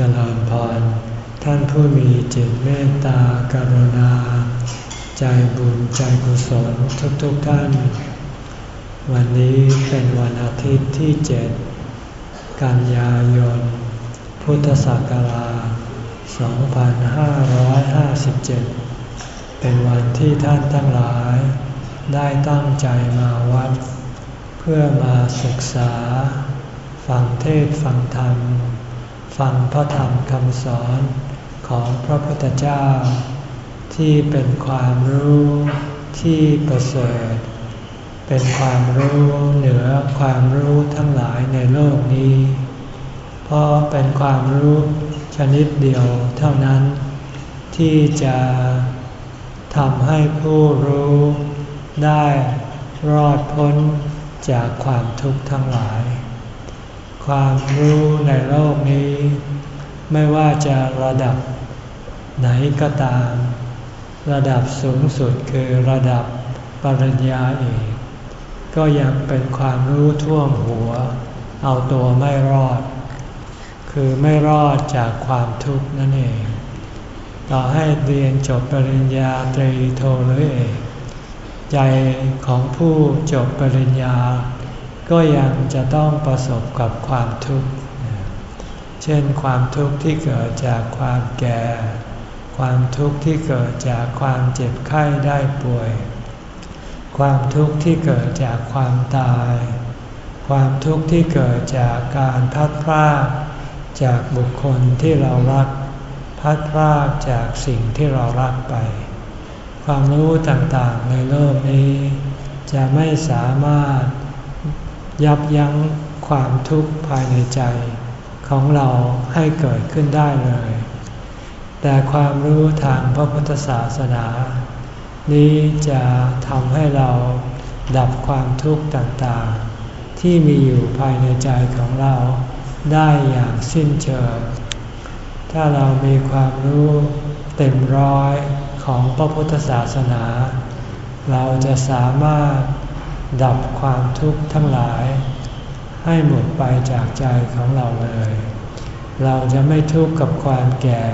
เจริญพร ท่านผู้มีจิตเมตตากรุณา ใจบุญใจกุศลทุกๆทท่าน วันนี้เป็นวันอาทิตย์ที่เจ็ดกันยายน พุทธศักราช 2557 เป็นวันที่ท่านทั้งหลาย ได้ตั้งใจมาวัด เพื่อมาศึกษา ฟังเทศฟังธรรม ฟังพระธรรมคำสอนของพระพุทธเจ้า ที่เป็นความรู้ที่ประเสริฐ เป็นความรู้เหนือความรู้ทั้งหลายในโลกนี้ เพราะเป็นความรู้ชนิดเดียวเท่านั้น ที่จะทำให้ผู้รู้ได้รอดพ้นจากความทุกข์ทั้งหลาย ความรู้ในโลกนี้ ไม่ว่าจะระดับไหนก็ตาม ระดับสูงสุดคือระดับปริญญาเอกก็ยังเป็นความรู้ท่วมหัว เอาตัวไม่รอด คือไม่รอดจากความทุกข์นั่นเอง ต่อให้เรียนจบปริญญาตรีโทหรือเอกใจของผู้จบปริญญา ก็ยังจะต้องประสบกับความทุกข์ เช่นความทุกข์ที่เกิดจากความแก่ ความทุกข์ที่เกิดจากความเจ็บไข้ได้ป่วย ความทุกข์ที่เกิดจากความตาย ความทุกข์ที่เกิดจากการพัดพรากจากบุคคลที่เรารัก พัดพรากจากสิ่งที่เรารักไป ความรู้ต่างๆในโลกนี้ จะไม่สามารถ ยับยั้งความทุกข์ภายในใจของเราให้เกิดขึ้นได้เลย แต่ความรู้ทางพระพุทธศาสนา นี้จะทำให้เราดับความทุกข์ต่างๆ ที่มีอยู่ภายในใจของเราได้อย่างสิ้นเชิง ถ้าเรามีความรู้เต็มร้อยของพระพุทธศาสนา เราจะสามารถ ดับความทุกข์ทั้งหลาย ให้หมดไปจากใจของเราเลย เราจะไม่ทุกข์กับความแก่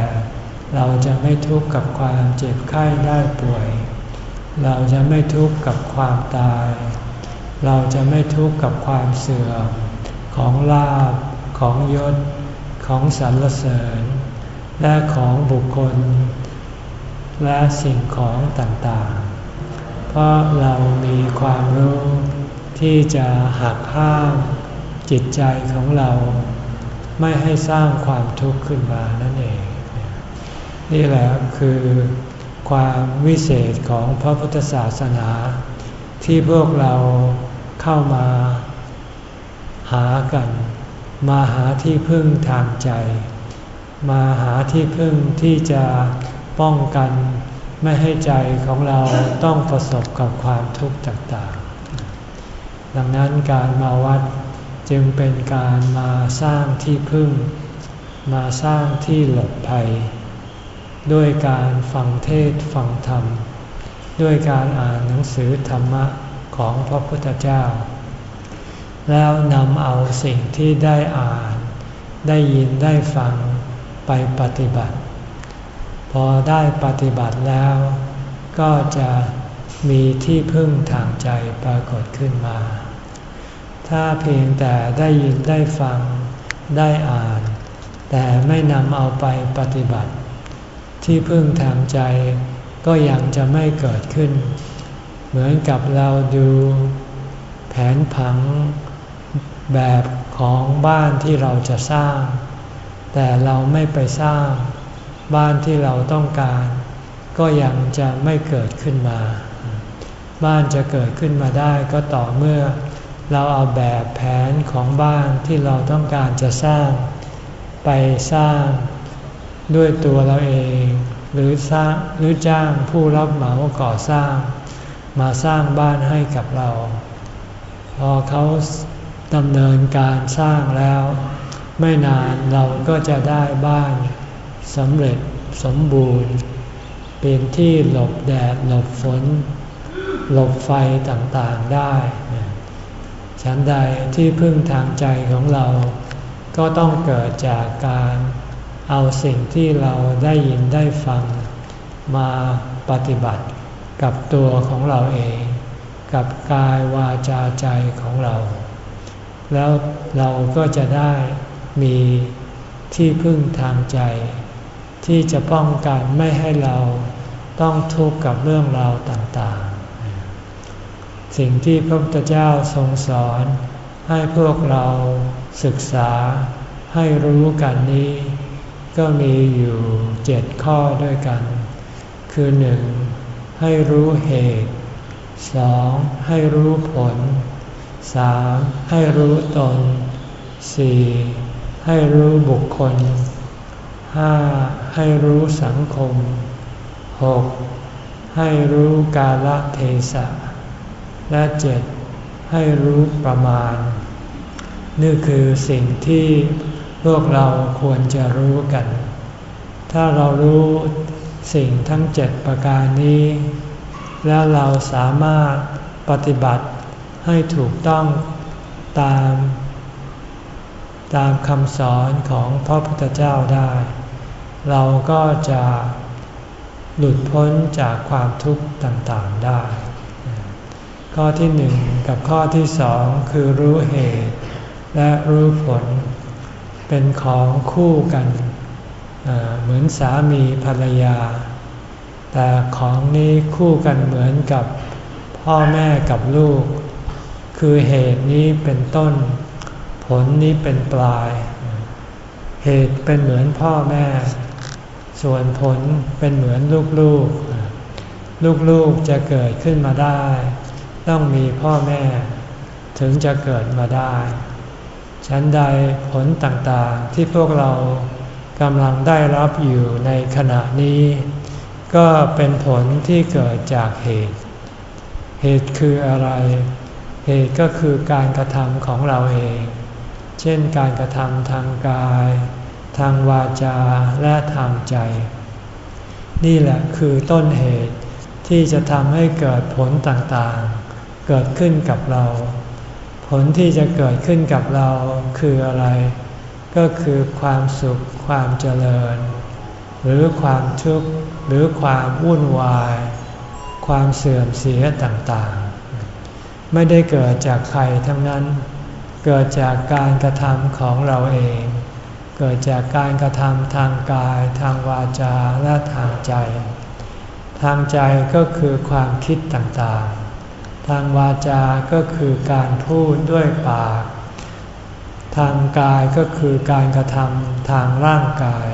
เราจะไม่ทุกข์กับความเจ็บไข้ได้ป่วย เราจะไม่ทุกข์กับความตาย เราจะไม่ทุกข์กับความเสื่อม ของลาบของยศ ของสรรเสริญ และของบุคคล และสิ่งของต่างๆ เพราะเรามีความรู้ ที่จะหักห้ามจิตใจของเรา ไม่ให้สร้างความทุกข์ขึ้นมานั่นเอง นี่แหละคือความวิเศษของพระพุทธศาสนา ที่พวกเราเข้ามาหากัน มาหาที่พึ่งทางใจ มาหาที่พึ่งที่จะป้องกัน ไม่ให้ใจของเราต้องประสบกับความทุกข์ต่างๆ ดังนั้นการมาวัดจึงเป็นการมาสร้างที่พึ่ง มาสร้างที่หลบภัย ด้วยการฟังเทศฟังธรรม ด้วยการอ่านหนังสือธรรมะของพระพุทธเจ้า แล้วนำเอาสิ่งที่ได้อ่าน ได้ยินได้ฟังไปปฏิบัติ พอได้ปฏิบัติแล้ว ก็จะมีที่พึ่งทางใจปรากฏขึ้นมา ถ้าเพียงแต่ได้ยินได้ฟังได้อ่าน แต่ไม่นำเอาไปปฏิบัติ ที่พึ่งทางใจก็ยังจะไม่เกิดขึ้น เหมือนกับเราดูแผนผังแบบของบ้านที่เราจะสร้าง แต่เราไม่ไปสร้าง บ้านที่เราต้องการ ก็ยังจะไม่เกิดขึ้นมา บ้านจะเกิดขึ้นมาได้ก็ต่อเมื่อ เราเอาแบบแผนของบ้านที่เราต้องการจะสร้าง ไปสร้างด้วยตัวเราเอง หรือสร้างหรือจ้างผู้รับเหมาก่อสร้าง มาสร้างบ้านให้กับเรา พอเขาดำเนินการสร้างแล้ว ไม่นานเราก็จะได้บ้าน สำเร็จสมบูรณ์ เป็นที่หลบแดดหลบฝน หลบไฟต่างๆได้ฉันใดที่พึ่งทางใจของเรา ก็ต้องเกิดจากการเอาสิ่งที่เราได้ยินได้ฟัง มาปฏิบัติกับตัวของเราเอง กับกายวาจาใจของเรา แล้วเราก็จะได้มีที่พึ่งทางใจ ที่จะป้องกันไม่ให้เราต้องทุกข์กับเรื่องราวต่างๆ สิ่งที่พระพุทธเจ้าทรงสอน ให้พวกเราศึกษาให้รู้กันนี้ ก็มีอยู่เจ็ดข้อด้วยกัน คือหนึ่งให้รู้เหตุสองให้รู้ผลสามให้รู้ตนสี่ให้รู้บุคคล ห้าให้รู้สังคมหกให้รู้กาลเทศะ และเจ็ดให้รู้ประมาณ นี่คือสิ่งที่พวกเราควรจะรู้กัน ถ้าเรารู้สิ่งทั้งเจ็ดประการนี้ แล้วเราสามารถปฏิบัติให้ถูกต้องตาม ตามคำสอนของพระพุทธเจ้าได้ เราก็จะหลุดพ้นจากความทุกข์ต่างๆได้ ข้อที่หนึ่งกับข้อที่สองคือรู้เหตุ และรู้ผล เป็นของคู่กัน เหมือนสามีภรรยา แต่ของนี้คู่กันเหมือนกับพ่อแม่กับลูก คือเหตุนี้เป็นต้น ผลนี้เป็นปลาย เหตุเป็นเหมือนพ่อแม่ ส่วนผลเป็นเหมือนลูกๆ ลูกๆจะเกิดขึ้นมาได้ ต้องมีพ่อแม่ ถึงจะเกิดมาได้ฉันใดผลต่างๆที่พวกเรากำลังได้รับอยู่ในขณะนี้ ก็เป็นผลที่เกิดจากเหตุ เหตุคืออะไร เหตุก็คือการกระทำของเราเอง เช่นการกระทำทางกาย ทางวาจาและทางใจ นี่แหละคือต้นเหตุที่จะทำให้เกิดผลต่างๆ เกิดขึ้นกับเรา ผลที่จะเกิดขึ้นกับเราคืออะไร ก็คือความสุขความเจริญ หรือความทุกข์หรือความวุ่นวาย ความเสื่อมเสียต่างๆ ไม่ได้เกิดจากใครทั้งนั้น เกิดจากการกระทำของเราเอง เกิดจากการกระทำทางกาย ทางวาจาและทางใจ ทางใจก็คือความคิดต่างๆ ทางวาจาก็คือการพูดด้วยปาก ทางกายก็คือการกระทำทางร่างกาย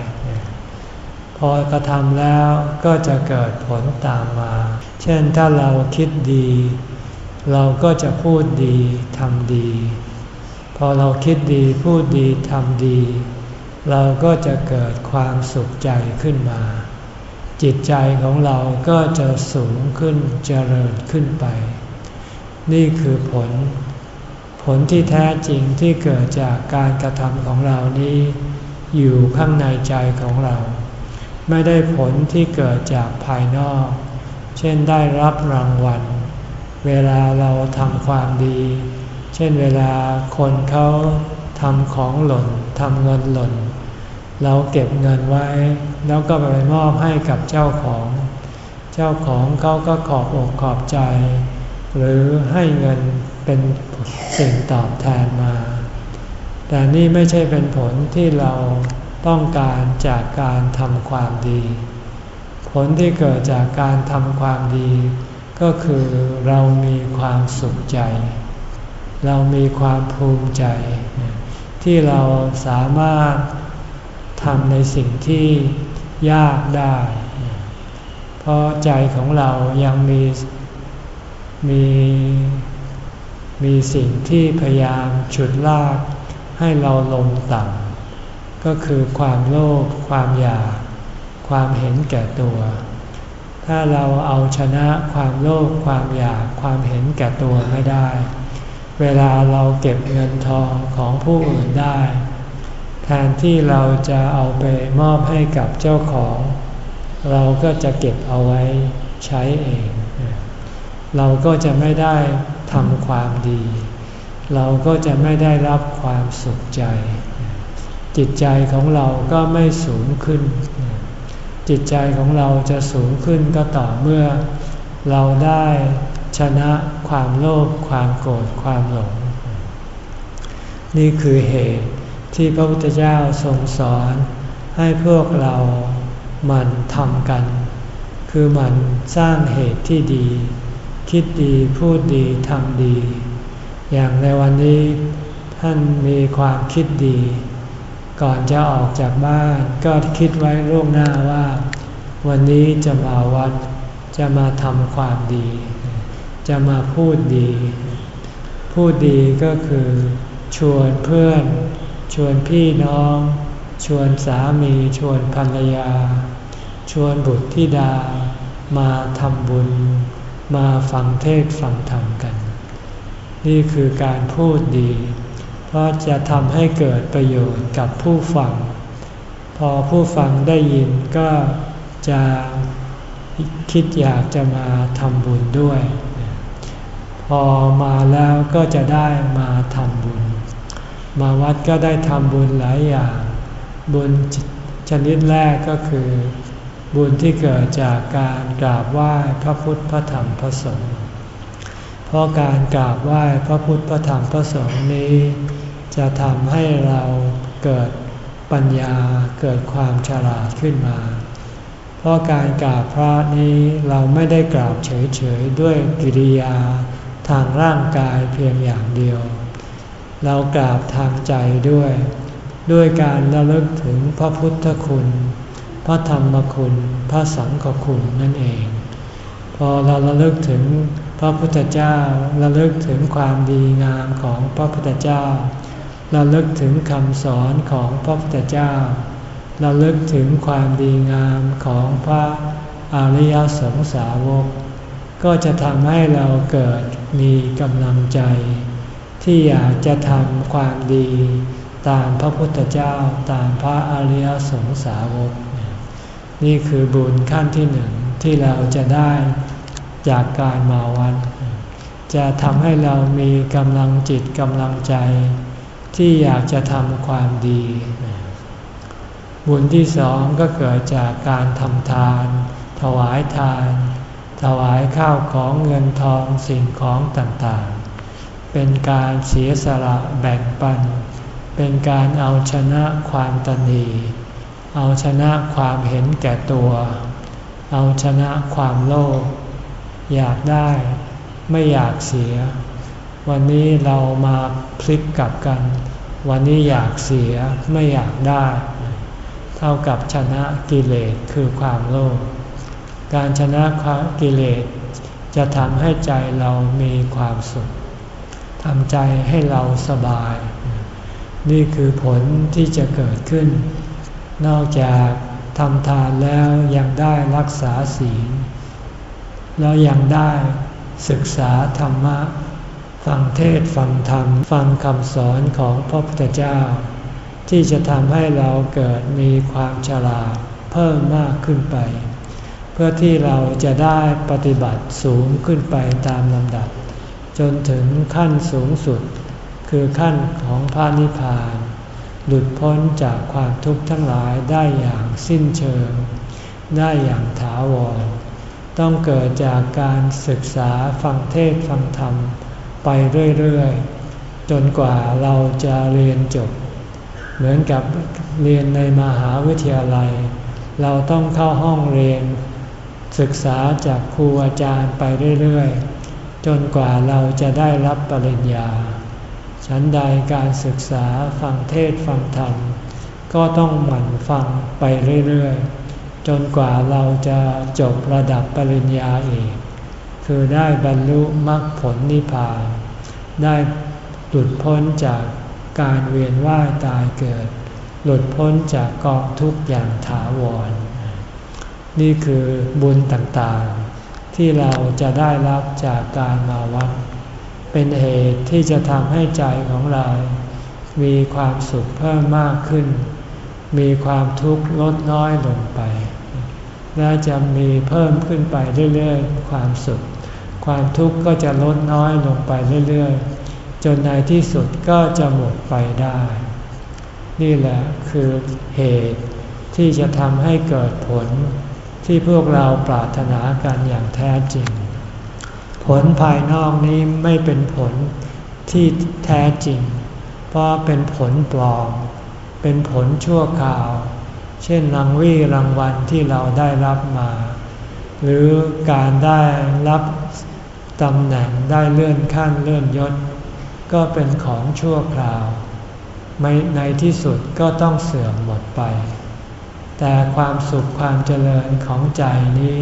พอกระทำแล้วก็จะเกิดผลตามมา เช่นถ้าเราคิดดี เราก็จะพูดดีทำดี พอเราคิดดีพูดดีทำดี เราก็จะเกิดความสุขใจขึ้นมา จิตใจของเราก็จะสูงขึ้นเจริญขึ้นไป นี่คือผล ผลที่แท้จริงที่เกิดจากการกระทำของเรานี้ อยู่ข้างในใจของเรา ไม่ได้ผลที่เกิดจากภายนอก เช่นได้รับรางวัล เวลาเราทำความดี เช่นเวลาคนเขา ทำของหล่นทำเงินหล่น เราเก็บเงินไว้ แล้วก็ไปมอบให้กับเจ้าของ เจ้าของเขาก็ขอบอกขอบใจ หรือให้เงินเป็นสิ่งตอบแทนมา แต่นี่ไม่ใช่เป็นผลที่เราต้องการจากการทำความดี ผลที่เกิดจากการทำความดี ก็คือเรามีความสุขใจ เรามีความภูมิใจ ที่เราสามารถทำในสิ่งที่ยากได้ เพราะใจของเรายังมีมีมีสิ่งที่พยายามฉุดลากให้เราลงต่ำก็คือความโลภความอยาก ความเห็นแก่ตัว ถ้าเราเอาชนะความโลภความอยาก ความเห็นแก่ตัวไม่ได้ เวลาเราเก็บเงินทองของผู้อื่นได้ แทนที่เราจะเอาไปมอบให้กับเจ้าของ เราก็จะเก็บเอาไว้ใช้เอง เราก็จะไม่ได้ทำความดี เราก็จะไม่ได้รับความสุขใจ จิตใจของเราก็ไม่สูงขึ้น จิตใจของเราจะสูงขึ้นก็ต่อเมื่อ เราได้ชนะ ความโลภความโกรธความหลง นี่คือเหตุที่พระพุทธเจ้าทรงสอนให้พวกเรามันทำกัน คือมันสร้างเหตุที่ดี คิดดีพูดดีทำดี อย่างในวันนี้ท่านมีความคิดดี ก่อนจะออกจากบ้านก็คิดไว้ล่วงหน้าว่า วันนี้จะมาวัดจะมาทำความดี จะมาพูดดี พูดดีก็คือ ชวนเพื่อน ชวนพี่น้อง ชวนสามี ชวนภรรยา ชวนบุตรธิดา มาทำบุญ มาฟังเทศฟังธรรมกัน นี่คือการพูดดี เพราะจะทำให้เกิดประโยชน์กับผู้ฟัง พอผู้ฟังได้ยินก็จะคิดอยากจะมาทำบุญด้วย พอมาแล้วก็จะได้มาทำบุญ มาวัดก็ได้ทำบุญหลายอย่าง บุญชนิดแรกก็คือ บุญที่เกิดจากการกราบไหว้พระพุทธพระธรรมพระสงฆ์เพราะการกราบไหว้พระพุทธพระธรรมพระสงฆ์นี้ จะทำให้เราเกิดปัญญาเกิดความฉลาดขึ้นมา เพราะการกราบพระนี้เราไม่ได้กราบเฉยๆด้วยกิริยา ทางร่างกายเพียงอย่างเดียว เรากราบทางใจด้วย ด้วยการระลึกถึงพระพุทธคุณ พระธรรมคุณ พระสังฆคุณนั่นเอง พอเราระลึกถึงพระพุทธเจ้าระลึกถึงความดีงามของพระพุทธเจ้าระลึกถึงคำสอนของพระพุทธเจ้าราลึกถึงความดีงามของพระอริยสงสาวก ก็จะทำให้เราเกิดมีกำลังใจ ที่อยากจะทำความดีตามพระพุทธเจ้าตามพระอริยสงสาวก นี่คือบุญขั้นที่หนึ่งที่เราจะได้จากการมาวัด จะทำให้เรามีกำลังจิตกำลังใจ ที่อยากจะทำความดี บุญที่สองก็เกิดจากการทำทาน ถวายทาน ถวายข้าวของเงินทองสิ่งของต่างๆ เป็นการเสียสละแบ่งปัน เป็นการเอาชนะความตนีเอาชนะความเห็นแก่ตัว เอาชนะความโลภ อยากได้ไม่อยากเสีย วันนี้เรามาพลิกกลับกัน วันนี้อยากเสียไม่อยากได้ เท่ากับชนะกิเลสคือความโลภ การชนะกิเลสจะทำให้ใจเรามีความสุขทำใจให้เราสบาย นี่คือผลที่จะเกิดขึ้น นอกจากทำทานแล้วยังได้รักษาศีล แล้วยังได้ศึกษาธรรมะ ฟังเทศฟังธรรม ฟังคำสอนของพระพุทธเจ้า ที่จะทำให้เราเกิดมีความฉลาดเพิ่มมากขึ้นไป พื่อที่เราจะได้ปฏิบัติสูงขึ้นไปตามลำดับ จนถึงขั้นสูงสุด คือขั้นของพระนิพพาน หลุดพ้นจากความทุกข์ทั้งหลายได้อย่างสิ้นเชิง ได้อย่างถาวร ต้องเกิดจากการศึกษาฟังเทศฟังธรรม ไปเรื่อยๆ จนกว่าเราจะเรียนจบ เหมือนกับเรียนในมหาวิทยาลัย เราต้องเข้าห้องเรียน ศึกษาจากครูอาจารย์ไปเรื่อยๆ จนกว่าเราจะได้รับปริญญา ฉันใดการศึกษาฟังเทศฟังธรรม ก็ต้องหมั่นฟังไปเรื่อยๆ จนกว่าเราจะจบระดับปริญญาเอกคือได้บรรลุมรรคผลนิพพาน ได้หลุดพ้นจากการเวียนว่ายตายเกิด หลุดพ้นจากกองทุกข์อย่างถาวร นี่คือบุญต่างๆ ที่เราจะได้รับจากการมาวัด เป็นเหตุที่จะทำให้ใจของเรา มีความสุขเพิ่มมากขึ้น มีความทุกข์ลดน้อยลงไป และจะมีเพิ่มขึ้นไปเรื่อยๆ ความสุข ความทุกข์ก็จะลดน้อยลงไปเรื่อยๆ จนในที่สุดก็จะหมดไปได้นนี่แหละคือเหตุที่จะทำให้เกิดผล ที่พวกเราปรารถนากันอย่างแท้จริง ผลภายนอกนี้ไม่เป็นผลที่แท้จริง เพราะเป็นผลปลอม เป็นผลชั่วคราว เช่นรางวี่รางวัลที่เราได้รับมา หรือการได้รับตำแหน่งได้เลื่อนขั้นเลื่อนยศ ก็เป็นของชั่วคราวในที่สุดก็ต้องเสื่อมหมดไป แต่ความสุขความเจริญของใจนี้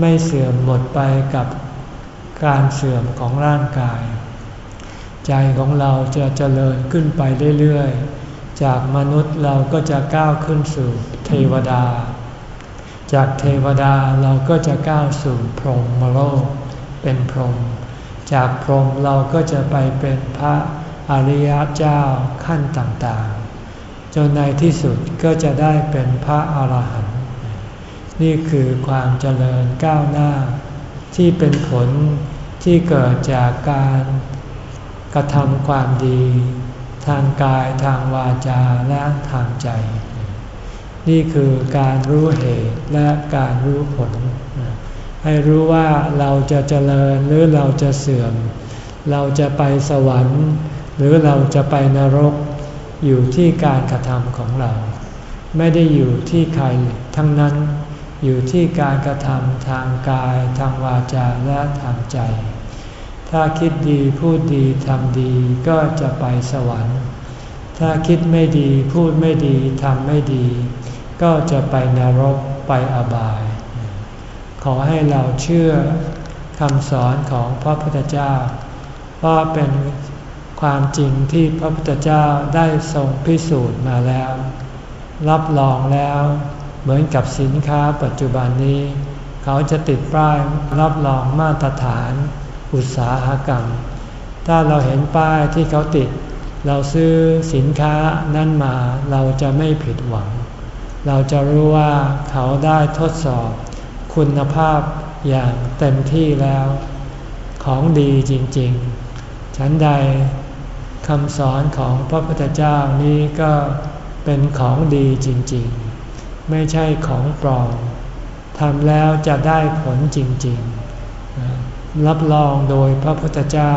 ไม่เสื่อมหมดไปกับการเสื่อมของร่างกาย ใจของเราจะเจริญขึ้นไปเรื่อยๆ จากมนุษย์เราก็จะก้าวขึ้นสู่เทวดา จากเทวดาเราก็จะก้าวสู่พรหมโลกเป็นพรหมจากพรหมเราก็จะไปเป็นพระอริยเจ้าขั้นต่างๆ จนในที่สุดก็จะได้เป็นพระอาหารหันต์นี่คือความเจริญก้าวหน้า ที่เป็นผลที่เกิดจากการกระทำความดี ทางกายทางวาจาและทางใจ นี่คือการรู้เหตุและการรู้ผล ให้รู้ว่าเราจะเจริญหรือเราจะเสื่อม เราจะไปสวรรค์ หรือเราจะไปนรก อยู่ที่การกระทำของเรา ไม่ได้อยู่ที่ใครทั้งนั้น อยู่ที่การกระทำทางกายทางวาจาและทางใจ ถ้าคิดดีพูดดีทำดีก็จะไปสวรรค์ ถ้าคิดไม่ดีพูดไม่ดีทำไม่ดี ก็จะไปนรกไปอบาย ขอให้เราเชื่อคำสอนของพระพุทธเจ้าว่าเป็น ความจริงที่พระพุทธเจ้าได้ทรงพิสูจน์มาแล้ว รับรองแล้วเหมือนกับสินค้าปัจจุบันนี้ เขาจะติดป้ายรับรองมาตรฐาน อุตสาหกรรม ถ้าเราเห็นป้ายที่เขาติด เราซื้อสินค้านั้นมาเราจะไม่ผิดหวัง เราจะรู้ว่าเขาได้ทดสอบคุณภาพอย่างเต็มที่แล้ว ของดีจริง ๆ ฉันใด คำสอนของพระพุทธเจ้านี้ก็เป็นของดีจริงๆ ไม่ใช่ของปลอมทำแล้วจะได้ผลจริงๆ รับรองโดยพระพุทธเจ้า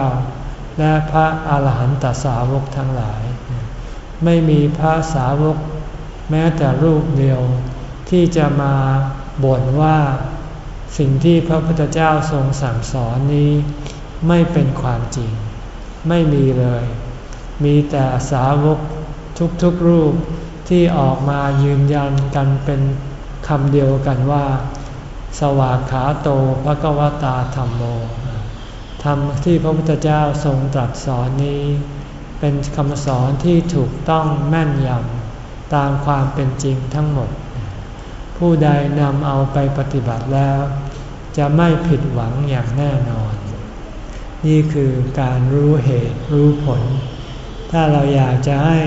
และพระอาหารหันตสาวกทั้งหลาย ไม่มีพระสาวกแม้แต่รูปเดียว ที่จะมาบ่นว่าสิ่งที่พระพุทธเจ้าทรงสั่งสอนนี้ ไม่เป็นความจริง ไม่มีเลย มีแต่สาวกทุกๆรูปที่ออกมายืนยันกันเป็นคำเดียวกันว่า สวากขาโตพระกวตาธรรมโมธรรมที่พระพุทธเจ้าทรงตรัสสอนนี้ เป็นคำสอนที่ถูกต้องแม่นยำตามความเป็นจริงทั้งหมด ผู้ใดนำเอาไปปฏิบัติแล้ว จะไม่ผิดหวังอย่างแน่นอน นี่คือการรู้เหตุรู้ผล ถ้าเราอยากจะให้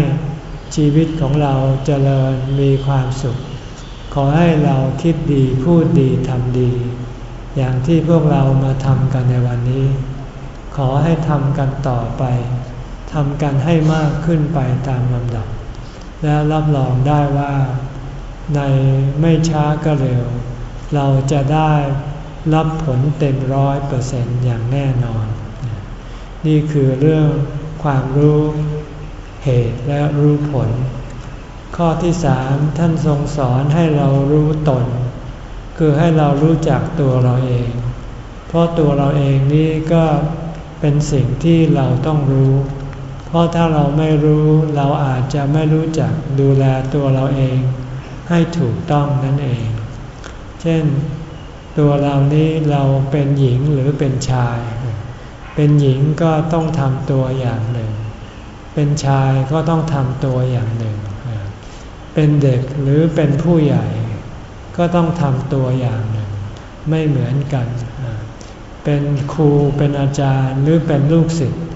ชีวิตของเราเจริญมีความสุข ขอให้เราคิดดีพูดดีทำดี อย่างที่พวกเรามาทำกันในวันนี้ ขอให้ทำกันต่อไปทำกันให้มากขึ้นไปตามลำดับ และรับรองได้ว่าในไม่ช้าก็เร็ว เราจะได้รับผลเต็มร้อยเปอร์เซ็นต์อย่างแน่นอน นี่คือเรื่อง ความรู้เหตุและรู้ผล ข้อที่สามท่านทรงสอนให้เรารู้ตน คือให้เรารู้จักตัวเราเอง เพราะตัวเราเองนี่ก็เป็นสิ่งที่เราต้องรู้ เพราะถ้าเราไม่รู้เราอาจจะไม่รู้จักดูแลตัวเราเอง ให้ถูกต้องนั่นเอง เช่น ตัวเรานี้เราเป็นหญิงหรือเป็นชาย เป็นหญิงก็ต้องทำตัวอย่างหนึ่ง เป็นชายก็ต้องทำตัวอย่างหนึ่ง เป็นเด็กหรือเป็นผู้ใหญ่ ก็ต้องทำตัวอย่างหนึ่ง ไม่เหมือนกัน เป็นครูเป็นอาจารย์หรือเป็นลูกศิษย์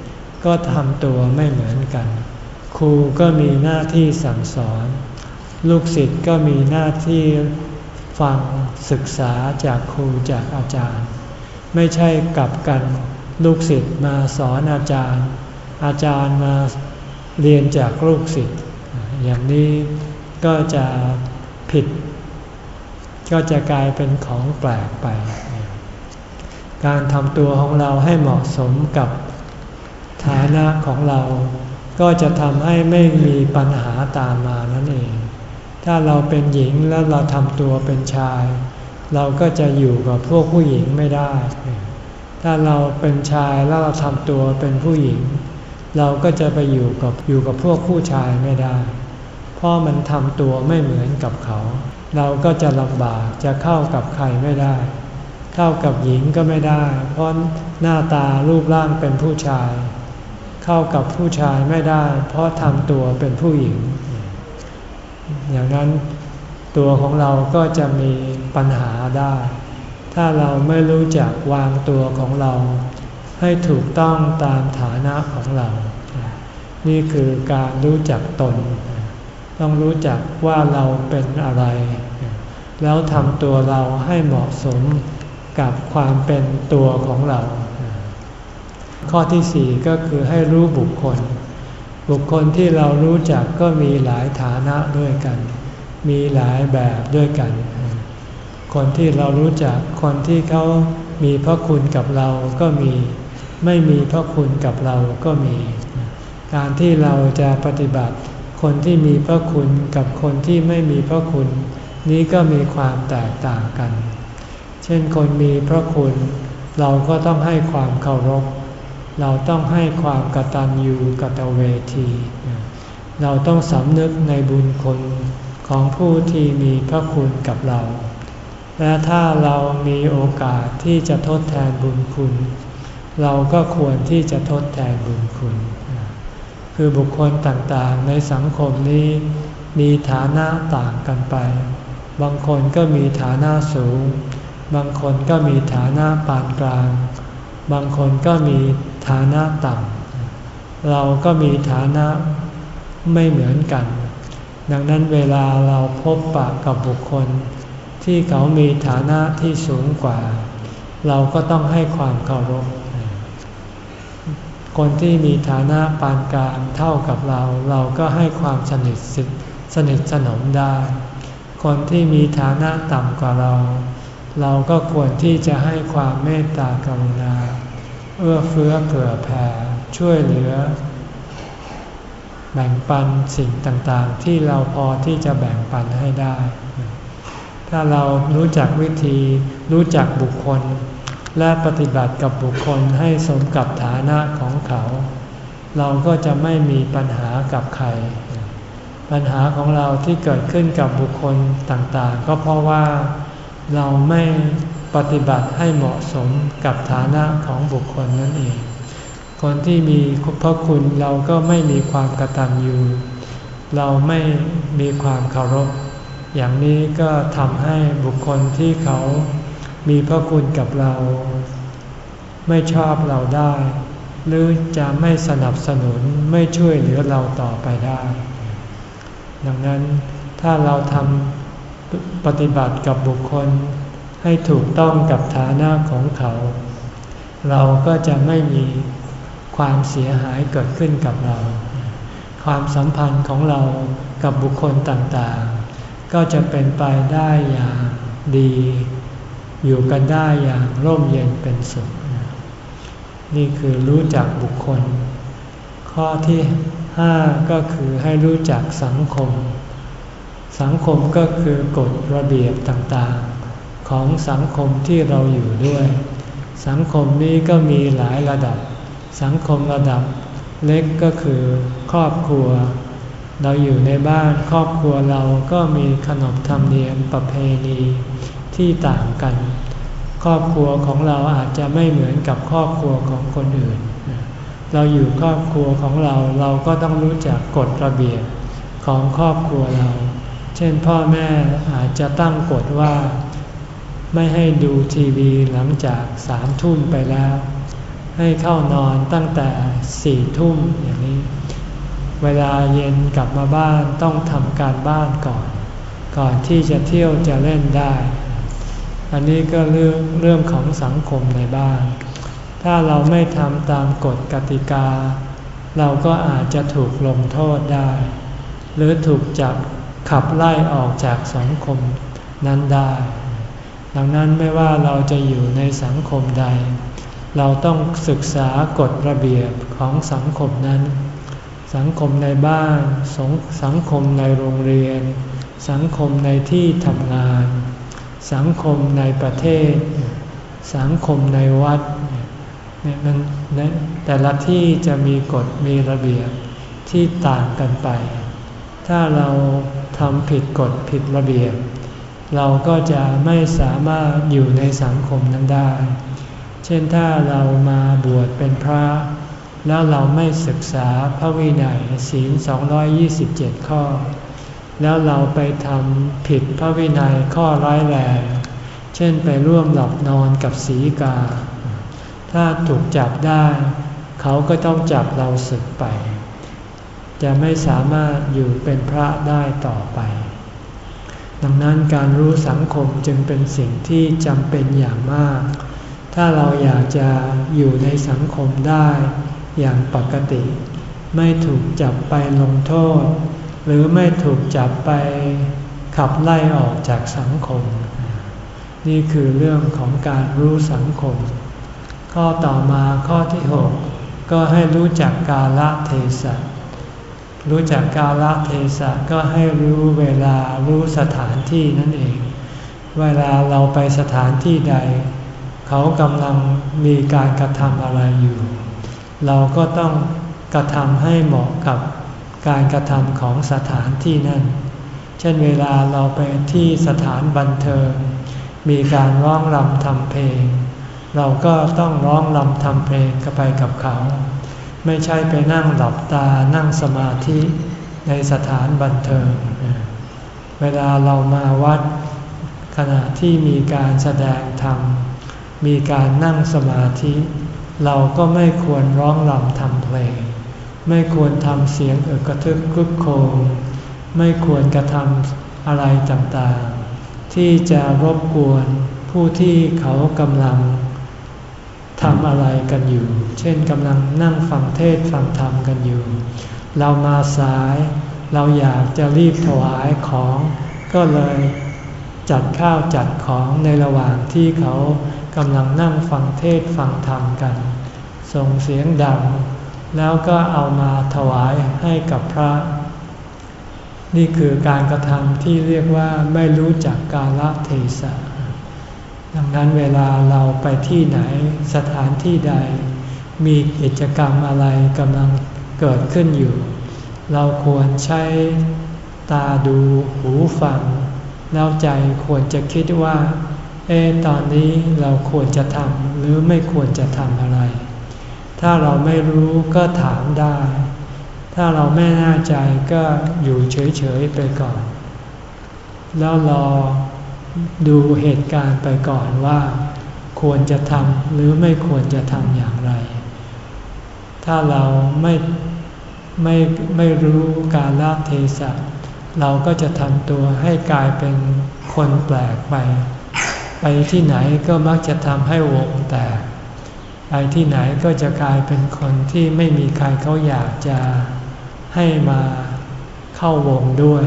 ก็ทำตัวไม่เหมือนกัน ครูก็มีหน้าที่สั่งสอน ลูกศิษย์ก็มีหน้าที่ฟังศึกษาจากครูจากอาจารย์ ไม่ใช่กลับกัน ลูกศิษย์มาสอนอาจารย์ อาจารย์มาเรียนจากลูกศิษย์ อย่างนี้ก็จะผิด ก็จะกลายเป็นของแปลกไป การทำตัวของเราให้เหมาะสมกับฐานะของเรา ก็จะทำให้ไม่มีปัญหาตามมานั่นเอง ถ้าเราเป็นหญิงแล้วเราทำตัวเป็นชาย เราก็จะอยู่กับพวกผู้หญิงไม่ได้ ถ้าเราเป็นชายแล้วเราทำตัวเป็นผู้หญิง เราก็จะไปอยู่กับอยู่กับพวกผู้ชายไม่ได้ เพราะมันทำตัวไม่เหมือนกับเขา เราก็จะลำบากจะเข้ากับใครไม่ได้ เข้ากับหญิงก็ไม่ได้ เพราะหน้าตารูปร่างเป็นผู้ชาย เข้ากับผู้ชายไม่ได้ เพราะทำตัวเป็นผู้หญิง อย่างนั้นตัวของเราก็จะมีปัญหาได้ ถ้าเราไม่รู้จักวางตัวของเรา ให้ถูกต้องตามฐานะของเรา นี่คือการรู้จักตน ต้องรู้จักว่าเราเป็นอะไร แล้วทำตัวเราให้เหมาะสมกับความเป็นตัวของเรา ข้อที่สี่ก็คือให้รู้บุคคล บุคคลที่เรารู้จักก็มีหลายฐานะด้วยกัน มีหลายแบบด้วยกัน คนที่เรารู้จัก คนที่เขามีพระคุณกับเราก็มี ไม่มีพระคุณกับเราก็มี การที่เราจะปฏิบัติ คนที่มีพระคุณกับคนที่ไม่มีพระคุณ นี้ก็มีความแตกต่างกัน เช่นคนมีพระคุณ เราก็ต้องให้ความเคารพ เราต้องให้ความกตัญญูกตเวที เราต้องสำนึกในบุญคุณของผู้ที่มีพระคุณกับเรา และถ้าเรามีโอกาสที่จะทดแทนบุญคุณ เราก็ควรที่จะทดแทนบุญคุณ คือบุคคลต่างๆ ในสังคมนี้มีฐานะต่างกันไป บางคนก็มีฐานะสูง บางคนก็มีฐานะปานกลาง บางคนก็มีฐานะต่ำ เราก็มีฐานะไม่เหมือนกัน ดังนั้นเวลาเราพบปะกับบุคคล ที่เขามีฐานะที่สูงกว่า เราก็ต้องให้ความเคารพ คนที่มีฐานะปานกลางเท่ากับเรา เราก็ให้ความสนิทสนิทสนมได้ คนที่มีฐานะต่ำกว่าเรา เราก็ควรที่จะให้ความเมตตากรุณา เอื้อเฟื้อเผื่อแผ่ช่วยเหลือ แบ่งปันสิ่งต่างๆ ที่เราพอที่จะแบ่งปันให้ได้ ถ้าเรารู้จักวิธีรู้จักบุคคล และปฏิบัติกับบุคคลให้สมกับฐานะของเขา เราก็จะไม่มีปัญหากับใคร ปัญหาของเราที่เกิดขึ้นกับบุคคลต่างๆ ก็เพราะว่าเราไม่ปฏิบัติให้เหมาะสมกับฐานะของบุคคลนั่นเอง คนที่มีพระคุณเราก็ไม่มีความกตัญญู เราไม่มีความเคารพ อย่างนี้ก็ทำให้บุคคลที่เขามีพระคุณกับเรา ไม่ชอบเราได้ หรือจะไม่สนับสนุนไม่ช่วยเหลือเราต่อไปได้ ดังนั้นถ้าเราทำปฏิบัติกับบุคคลให้ถูกต้องกับฐานะของเขา เราก็จะไม่มีความเสียหายเกิดขึ้นกับเรา ความสัมพันธ์ของเรากับบุคคลต่างๆ ก็จะเป็นไปได้อย่างดี อยู่กันได้อย่างร่มเย็นเป็นสุข นี่คือรู้จักบุคคล ข้อที่ห้าก็คือให้รู้จักสังคม สังคมก็คือกฎระเบียบต่างๆ ของสังคมที่เราอยู่ด้วย สังคมนี้ก็มีหลายระดับ สังคมระดับเล็กก็คือครอบครัว เราอยู่ในบ้านครอบครัวเราก็มีขนบธรรมเนียมประเพณีที่ต่างกัน ครอบครัวของเราอาจจะไม่เหมือนกับครอบครัวของคนอื่น เราอยู่ครอบครัวของเราเราก็ต้องรู้จักกฎระเบียบของครอบครัวเรา เช่นพ่อแม่อาจจะตั้งกฎว่า ไม่ให้ดูทีวีหลังจากสามทุ่มไปแล้ว ให้เข้านอนตั้งแต่สี่ทุ่มอย่างนี้ เวลาเย็นกลับมาบ้านต้องทำการบ้านก่อน ก่อนที่จะเที่ยวจะเล่นได้ อันนี้ก็เรื่องเรื่องของสังคมในบ้าน ถ้าเราไม่ทำตามกฎกติกา เราก็อาจจะถูกลงโทษได้ หรือถูกจับขับไล่ออกจากสังคมนั้นได้ ดังนั้นไม่ว่าเราจะอยู่ในสังคมใด เราต้องศึกษากฎระเบียบของสังคมนั้น สังคมในบ้านสสังคมในโรงเรียน สังคมในที่ทำงาน สังคมในประเทศ สังคมในวัดเนี่ยมันแต่ละที่จะมีกฎมีระเบียบที่ต่างกันไป ถ้าเราทำผิดกฎผิดระเบียบ เราก็จะไม่สามารถอยู่ในสังคมนั้นได้ เช่นถ้าเรามาบวชเป็นพระ แล้วเราไม่ศึกษาพระวินัยศีล 227 ข้อ แล้วเราไปทำผิดพระวินัยข้อร้ายแรง เช่นไปร่วมหลับนอนกับสีกา ถ้าถูกจับได้ เขาก็ต้องจับเราศึกไป จะไม่สามารถอยู่เป็นพระได้ต่อไป ดังนั้นการรู้สังคมจึงเป็นสิ่งที่จำเป็นอย่างมาก ถ้าเราอยากจะอยู่ในสังคมได้ อย่างปกติ ไม่ถูกจับไปลงโทษ หรือไม่ถูกจับไปขับไล่ออกจากสังคม นี่คือเรื่องของการรู้สังคม ข้อต่อมาข้อที่ 6 ก็ให้รู้จักกาลเทศะรู้จักกาลเทศะก็ให้รู้เวลารู้สถานที่นั่นเอง เวลาเราไปสถานที่ใด เขากำลังมีการกระทำอะไรอยู่ เราก็ต้องกระทำให้เหมาะกับการกระทำของสถานที่นั่นเช่นเวลาเราไปที่สถานบันเทิง มีการร้องรำทำเพลง เราก็ต้องร้องรำทำเพลงกันไปกับเขา ไม่ใช่ไปนั่งหลับตานั่งสมาธิในสถานบันเทิง เวลาเรามาวัด ขณะที่มีการแสดงธรรม มีการนั่งสมาธิ เราก็ไม่ควรร้องลำทำเพลง ไม่ควรทำเสียงเอกระทึกคึกโคมไม่ควรกระทำอะไรต่างๆ ที่จะรบกวนผู้ที่เขากำลังทำอะไรกันอยู่ เช่นกำลังนั่งฟังเทศฟังธรรมกันอยู่ เรามาสายเราอยากจะรีบถวายของ ก็เลยจัดข้าวจัดของในระหว่างที่เขา กำลังนั่งฟังเทศฟังธรรมกัน ส่งเสียงดัง แล้วก็เอามาถวายให้กับพระ นี่คือการกระทำที่เรียกว่าไม่รู้จักกาลเทศะดังนั้นเวลาเราไปที่ไหนสถานที่ใด มีกิจกรรมอะไรกำลังเกิดขึ้นอยู่ เราควรใช้ตาดูหูฟัง แล้วใจควรจะคิดว่า เอตอนนี้เราควรจะทำหรือไม่ควรจะทำอะไร ถ้าเราไม่รู้ก็ถามได้ ถ้าเราไม่แน่ใจก็อยู่เฉยๆไปก่อน แล้วรอดูเหตุการณ์ไปก่อนว่า ควรจะทำหรือไม่ควรจะทำอย่างไร ถ้าเราไม่ไม่ไม่รู้การละเทศะเราก็จะทำตัวให้กลายเป็นคนแปลกไป ไปที่ไหนก็มักจะทำให้วงแตก ไปที่ไหนก็จะกลายเป็นคนที่ไม่มีใครเขาอยากจะให้มาเข้าวงด้วย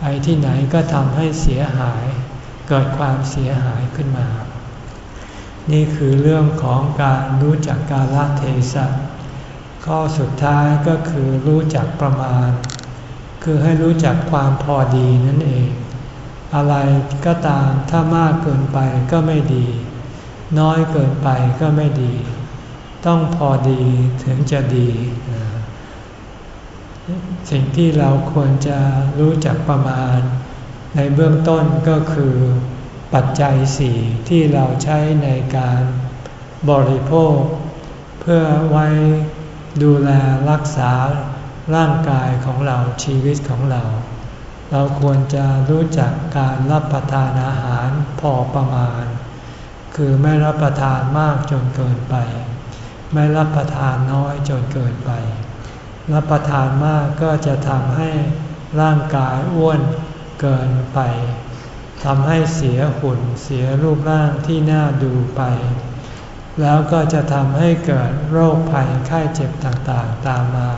ไปที่ไหนก็ทำให้เสียหาย เกิดความเสียหายขึ้นมา นี่คือเรื่องของการรู้จักกาลเทศะข้อสุดท้ายก็คือรู้จักประมาณ คือให้รู้จักความพอดีนั่นเอง อะไรก็ตามถ้ามากเกินไปก็ไม่ดี น้อยเกินไปก็ไม่ดี ต้องพอดีถึงจะดี สิ่งที่เราควรจะรู้จักประมาณ ในเบื้องต้นก็คือปัจจัยสี่ที่เราใช้ในการบริโภค เพื่อไว้ดูแลรักษาร่างกายของเราชีวิตของเรา เราควรจะรู้จักการรับประทานอาหารพอประมาณ คือไม่รับประทานมากจนเกินไป ไม่รับประทานน้อยจนเกินไป รับประทานมากก็จะทำให้ร่างกายอ้วนเกินไปทำให้เสียหุ่นเสียรูปร่างที่น่าดูไป แล้วก็จะทำให้เกิดโรคภัยไข้เจ็บต่างๆตามมา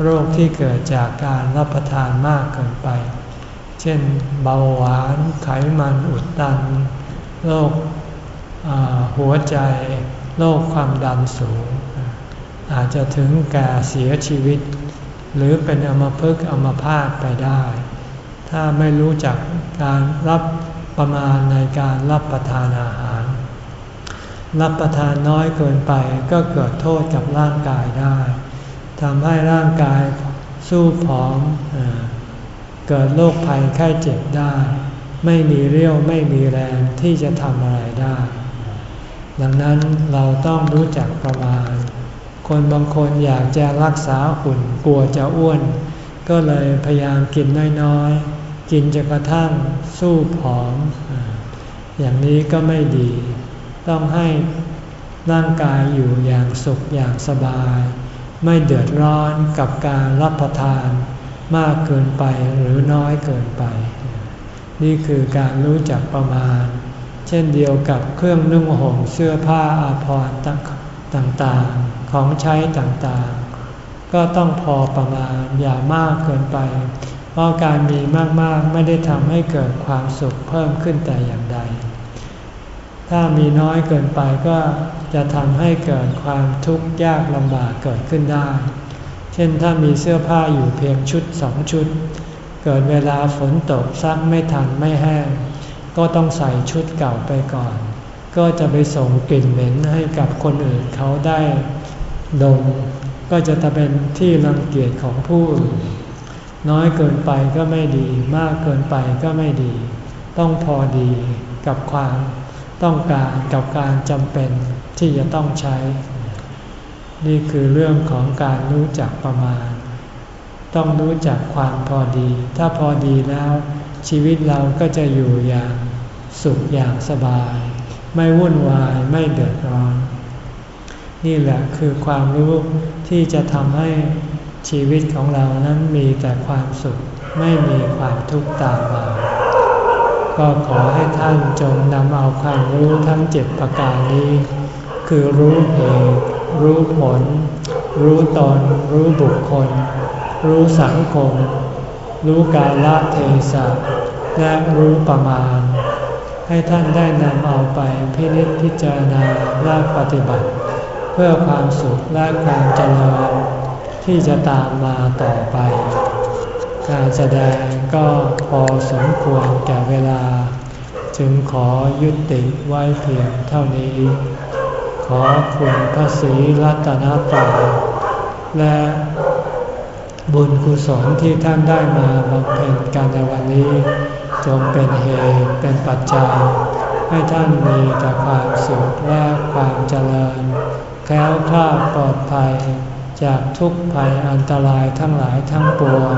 โรคที่เกิดจากการรับประทานมากเกินไป เช่นเบาหวานไขมันอุดตัน โรคหัวใจ โรคความดันสูง อาจจะถึงแก่เสียชีวิต หรือเป็นอมภพอมพาตไปได้ ถ้าไม่รู้จักการรับประมาณในการรับประทานอาหาร รับประทานน้อยเกินไปก็เกิดโทษกับร่างกายได้ ทำให้ร่างกายสู้ผอมเกิดโรคภัยไข้เจ็บได้ ไม่มีเรี่ยวไม่มีแรงที่จะทำอะไรได้ ดังนั้นเราต้องรู้จักประมาณ คนบางคนอยากจะรักษาหุ่นกลัวจะอ้วน ก็เลยพยายามกินน้อยๆ กินจนกระทั่งสู้ผอม อย่างนี้ก็ไม่ดี ต้องให้ร่างกายอยู่อย่างสุขอย่างสบาย ไม่เดือดร้อนกับการรับประทานมากเกินไปหรือน้อยเกินไป นี่คือการรู้จักประมาณ เช่นเดียวกับเครื่องนุ่งห่มเสื้อผ้าอาภรณ์ต่างๆ ของใช้ต่างๆ ก็ต้องพอประมาณอย่ามากเกินไป เพราะการมีมากๆไม่ได้ทำให้เกิดความสุขเพิ่มขึ้นแต่อย่างใด ถ้ามีน้อยเกินไปก็จะทำให้เกิดความทุกข์ยากลำบากเกิดขึ้นได้ เช่นถ้ามีเสื้อผ้าอยู่เพียงชุดสองชุด เกิดเวลาฝนตกซักไม่ทันไม่แห้ง ก็ต้องใส่ชุดเก่าไปก่อน ก็จะไปส่งกลิ่นเหม็นให้กับคนอื่นเขาได้ดม ก็จะจะเป็นที่รังเกียจของผู้อื่นน้อยเกินไปก็ไม่ดี มากเกินไปก็ไม่ดี ต้องพอดีกับความ ต้องการกับการจำเป็นที่จะต้องใช้ นี่คือเรื่องของการรู้จักประมาณ ต้องรู้จักความพอดี ถ้าพอดีแล้ว ชีวิตเราก็จะอยู่อย่างสุขอย่างสบาย ไม่วุ่นวายไม่เดือดร้อน นี่แหละคือความรู้ที่จะทำให้ชีวิตของเรานั้นมีแต่ความสุขไม่มีความทุกข์ตามมา ก็ขอให้ท่านจงนำเอาความรู้ทั้งเจ็ดประการนี้ คือรู้เหตุรู้ผล รู้ตน รู้บุคคล รู้สังคม รู้กาลเทศะและรู้ประมาณ ให้ท่านได้นำเอาไปพินิจพิจารณาและปฏิบัติ เพื่อความสุขและความเจริญที่จะตามมาต่อไป การแสดง ก็พอสมควรแก่เวลา จึงขอยุติไว้เพียงเท่านี้ ขอคุณพระศรีรัตนตรัยและบุญกุศลที่ท่านได้มาบำเพ็ญกันในวันนี้ จงเป็นเหตุเป็นปัจจัย ให้ท่านมีแต่ความสุขและความเจริญแค้วคลาดปลอดภัยจากทุกภัยอันตรายทั้งหลายทั้งปวง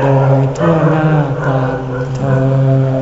โดยทั่วหน้ากันเธอ